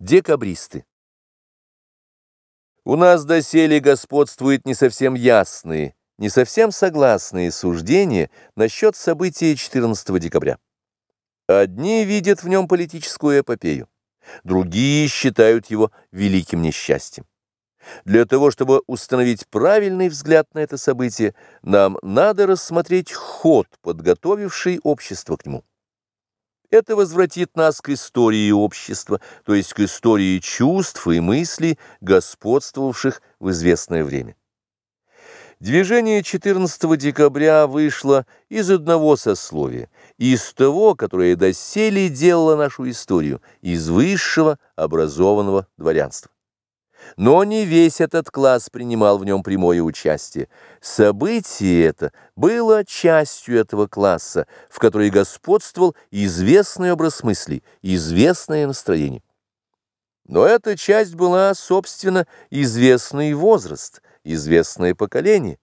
Декабристы. У нас доселе господствуют не совсем ясные, не совсем согласные суждения насчет события 14 декабря. Одни видят в нем политическую эпопею, другие считают его великим несчастьем. Для того, чтобы установить правильный взгляд на это событие, нам надо рассмотреть ход, подготовивший общество к нему. Это возвратит нас к истории общества, то есть к истории чувств и мыслей, господствовавших в известное время. Движение 14 декабря вышло из одного сословия, из того, которое доселе делало нашу историю, из высшего образованного дворянства. Но не весь этот класс принимал в нем прямое участие. Событие это было частью этого класса, в которой господствовал известный образ мысли, известное настроение. Но эта часть была, собственно, известный возраст, известное поколение.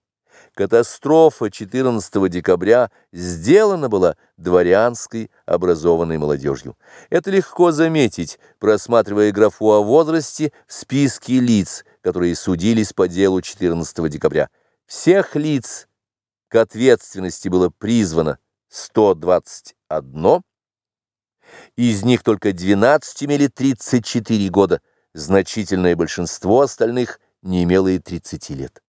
Катастрофа 14 декабря сделана была дворянской образованной молодежью. Это легко заметить, просматривая графу о возрасте в списке лиц, которые судились по делу 14 декабря. Всех лиц к ответственности было призвано 121, из них только 12 имели 34 года, значительное большинство остальных не имело и 30 лет.